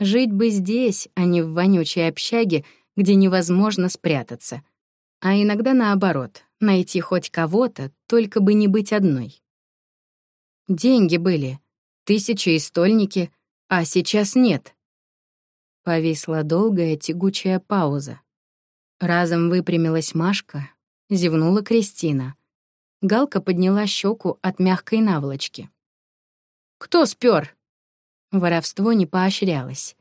Жить бы здесь, а не в вонючей общаге, где невозможно спрятаться — а иногда наоборот, найти хоть кого-то, только бы не быть одной. Деньги были, тысячи и стольники, а сейчас нет. Повисла долгая тягучая пауза. Разом выпрямилась Машка, зевнула Кристина. Галка подняла щеку от мягкой наволочки. «Кто спер? Воровство не поощрялось.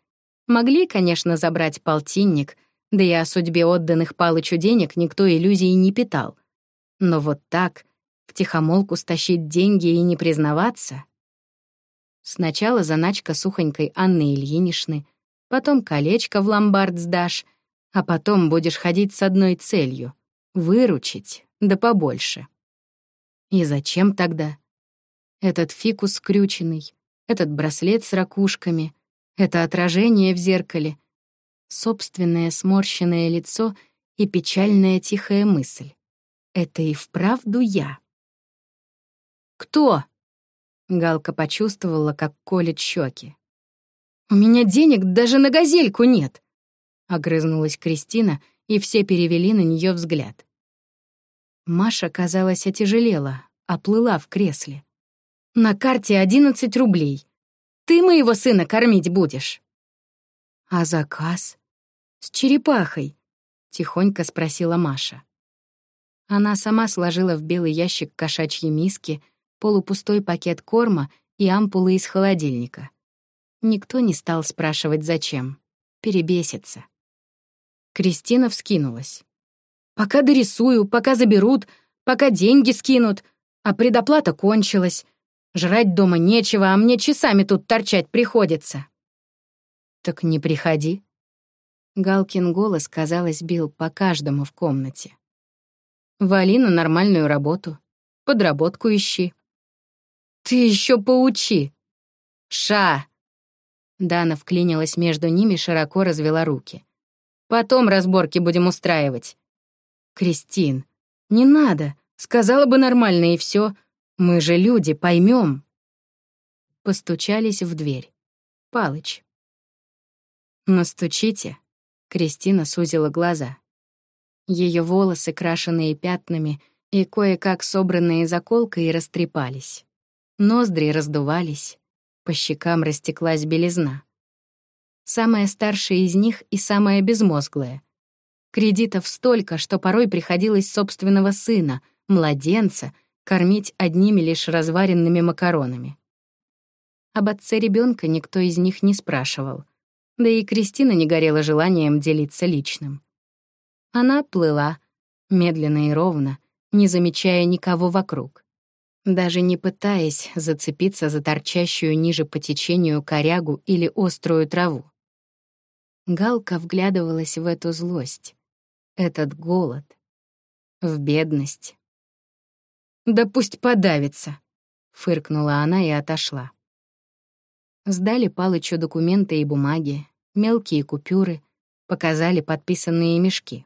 Могли, конечно, забрать полтинник — да и о судьбе отданных Палычу денег никто иллюзий не питал. Но вот так, втихомолку стащить деньги и не признаваться? Сначала заначка сухонькой Анны Ильинишны, потом колечко в ломбард сдашь, а потом будешь ходить с одной целью — выручить, да побольше. И зачем тогда? Этот фикус скрюченный, этот браслет с ракушками, это отражение в зеркале — собственное сморщенное лицо и печальная тихая мысль. Это и вправду я. «Кто?» Галка почувствовала, как колет щеки. «У меня денег даже на газельку нет!» Огрызнулась Кристина, и все перевели на нее взгляд. Маша, казалось, отяжелела, оплыла в кресле. «На карте одиннадцать рублей. Ты моего сына кормить будешь?» «А заказ?» «С черепахой. тихонько спросила Маша. Она сама сложила в белый ящик кошачьи миски, полупустой пакет корма и ампулы из холодильника. Никто не стал спрашивать, зачем. Перебесится. Кристина вскинулась. «Пока дорисую, пока заберут, пока деньги скинут, а предоплата кончилась. Жрать дома нечего, а мне часами тут торчать приходится». «Так не приходи». Галкин голос, казалось, бил по каждому в комнате. «Вали на нормальную работу. Подработку ищи». «Ты еще поучи!» «Ша!» Дана вклинилась между ними, широко развела руки. «Потом разборки будем устраивать». «Кристин, не надо. Сказала бы нормально и все. Мы же люди, поймем. Постучались в дверь. Палыч. «Настучите?» Кристина сузила глаза. Ее волосы, крашенные пятнами и кое-как собранные заколкой, растрепались. Ноздри раздувались, по щекам растеклась белизна. Самая старшая из них и самая безмозглая. Кредитов столько, что порой приходилось собственного сына, младенца, кормить одними лишь разваренными макаронами. Об отце ребенка никто из них не спрашивал, да и Кристина не горела желанием делиться личным. Она плыла, медленно и ровно, не замечая никого вокруг даже не пытаясь зацепиться за торчащую ниже по течению корягу или острую траву. Галка вглядывалась в эту злость, этот голод, в бедность. «Да пусть подавится!» — фыркнула она и отошла. Сдали Палычу документы и бумаги, мелкие купюры, показали подписанные мешки.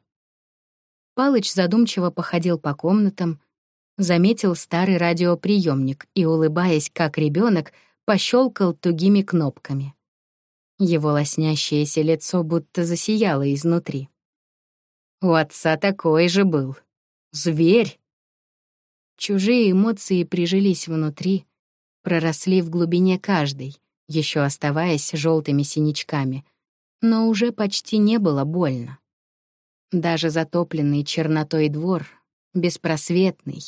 Палыч задумчиво походил по комнатам, заметил старый радиоприемник и, улыбаясь как ребенок, пощелкал тугими кнопками. Его лоснящееся лицо будто засияло изнутри. У отца такой же был. Зверь. Чужие эмоции прижились внутри, проросли в глубине каждой, еще оставаясь желтыми синячками, но уже почти не было больно. Даже затопленный чернотой двор, беспросветный,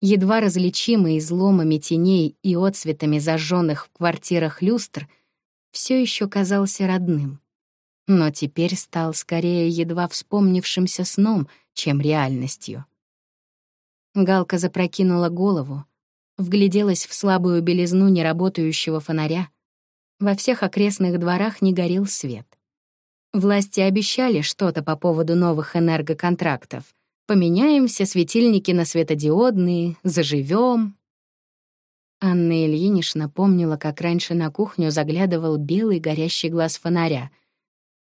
едва различимый изломами теней и отцветами зажженных в квартирах люстр, все еще казался родным. Но теперь стал скорее едва вспомнившимся сном, чем реальностью. Галка запрокинула голову, вгляделась в слабую белизну неработающего фонаря. Во всех окрестных дворах не горел свет. Власти обещали что-то по поводу новых энергоконтрактов, Поменяем все светильники на светодиодные, заживем. Анна Ильинична помнила, как раньше на кухню заглядывал белый горящий глаз фонаря.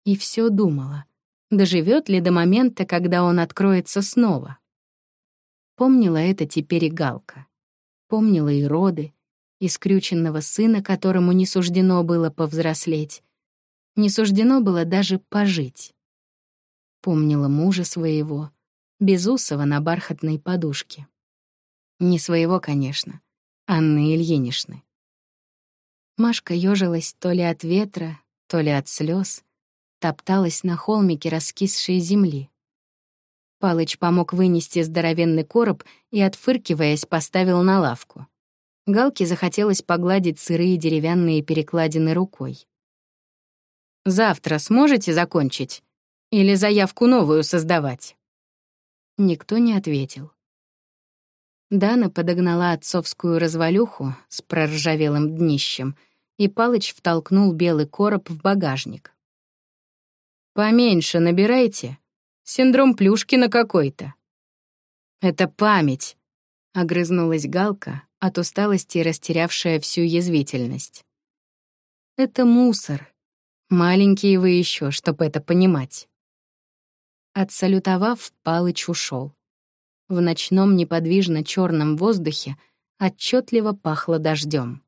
И все думала, доживет ли до момента, когда он откроется снова. Помнила это теперь и Галка. Помнила и роды, и скрюченного сына, которому не суждено было повзрослеть. Не суждено было даже пожить. Помнила мужа своего — Безусова на бархатной подушке. Не своего, конечно, Анны Ильиничны. Машка ёжилась то ли от ветра, то ли от слез, топталась на холмике раскисшей земли. Палыч помог вынести здоровенный короб и, отфыркиваясь, поставил на лавку. Галке захотелось погладить сырые деревянные перекладины рукой. «Завтра сможете закончить? Или заявку новую создавать?» Никто не ответил. Дана подогнала отцовскую развалюху с проржавелым днищем, и Палыч втолкнул белый короб в багажник. «Поменьше набирайте. Синдром Плюшкина какой-то». «Это память», — огрызнулась Галка, от усталости растерявшая всю язвительность. «Это мусор. Маленькие вы еще, чтоб это понимать». Отсалютовав, Палыч ушел. В ночном неподвижно черном воздухе отчетливо пахло дождем.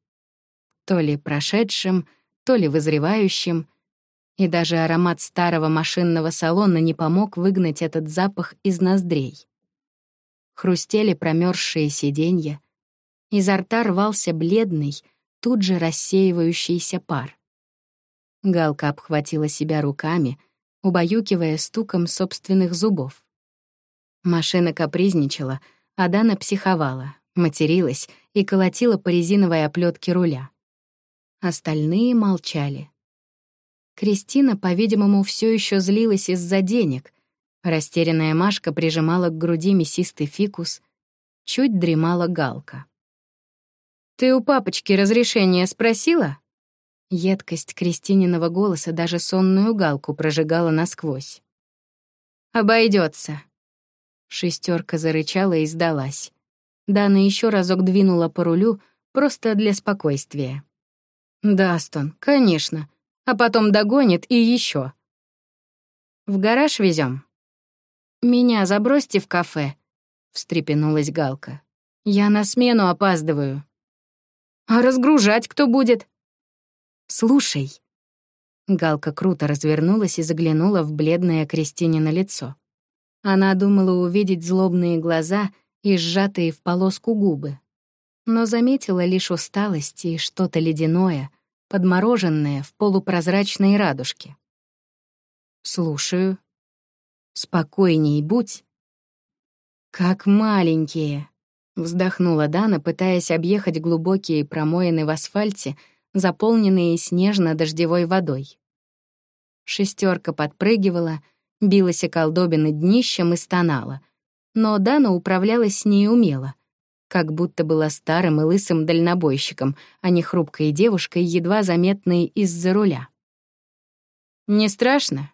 То ли прошедшим, то ли вызревающим, и даже аромат старого машинного салона не помог выгнать этот запах из ноздрей. Хрустели промерзшие сиденья, изо рта рвался бледный, тут же рассеивающийся пар. Галка обхватила себя руками — убаюкивая стуком собственных зубов. Машина капризничала, а Дана психовала, материлась и колотила по резиновой оплетке руля. Остальные молчали. Кристина, по-видимому, все еще злилась из-за денег. Растерянная Машка прижимала к груди мясистый фикус. Чуть дремала галка. «Ты у папочки разрешение спросила?» Едкость Кристининого голоса даже сонную галку прожигала насквозь. Обойдется. Шестерка зарычала и сдалась. Дана еще разок двинула по рулю, просто для спокойствия. Да, Астон, конечно. А потом догонит и еще. В гараж везем. Меня забросьте в кафе, встрепенулась Галка. Я на смену опаздываю. А разгружать кто будет? Слушай. Галка круто развернулась и заглянула в бледное Кристинино лицо. Она думала увидеть злобные глаза и сжатые в полоску губы но заметила лишь усталость и что-то ледяное, подмороженное в полупрозрачной радужке. «Слушаю. Спокойней будь». «Как маленькие», — вздохнула Дана, пытаясь объехать глубокие промоины в асфальте, заполненные снежно-дождевой водой. Шестерка подпрыгивала, билась о колдобины днищем и стонала, но Дана управлялась с ней умело как будто была старым и лысым дальнобойщиком, а не хрупкой девушкой, едва заметной из-за руля. «Не страшно?»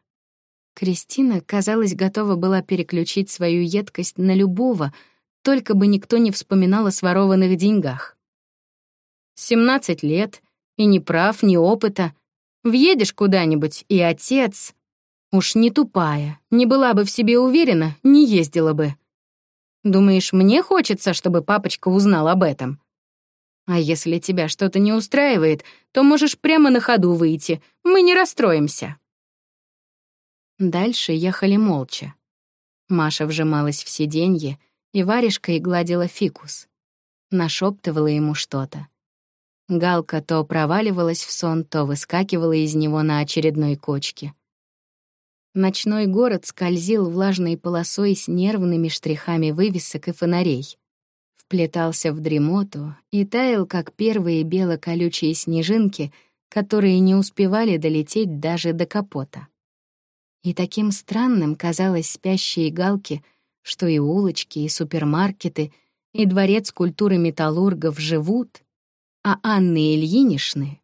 Кристина, казалось, готова была переключить свою едкость на любого, только бы никто не вспоминал о сворованных деньгах. «Семнадцать лет, и ни прав, ни опыта. Въедешь куда-нибудь, и отец...» Уж не тупая, не была бы в себе уверена, не ездила бы. Думаешь, мне хочется, чтобы папочка узнал об этом? А если тебя что-то не устраивает, то можешь прямо на ходу выйти. Мы не расстроимся. Дальше ехали молча. Маша вжималась в сиденье, и варежкой гладила фикус. Нашептывала ему что-то. Галка то проваливалась в сон, то выскакивала из него на очередной кочке. Ночной город скользил влажной полосой с нервными штрихами вывесок и фонарей. Вплетался в дремоту и таял, как первые бело-колючие снежинки, которые не успевали долететь даже до капота. И таким странным казалось спящие галки, что и улочки, и супермаркеты, и дворец культуры металлургов живут, а Анны Ильинишны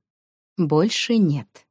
больше нет.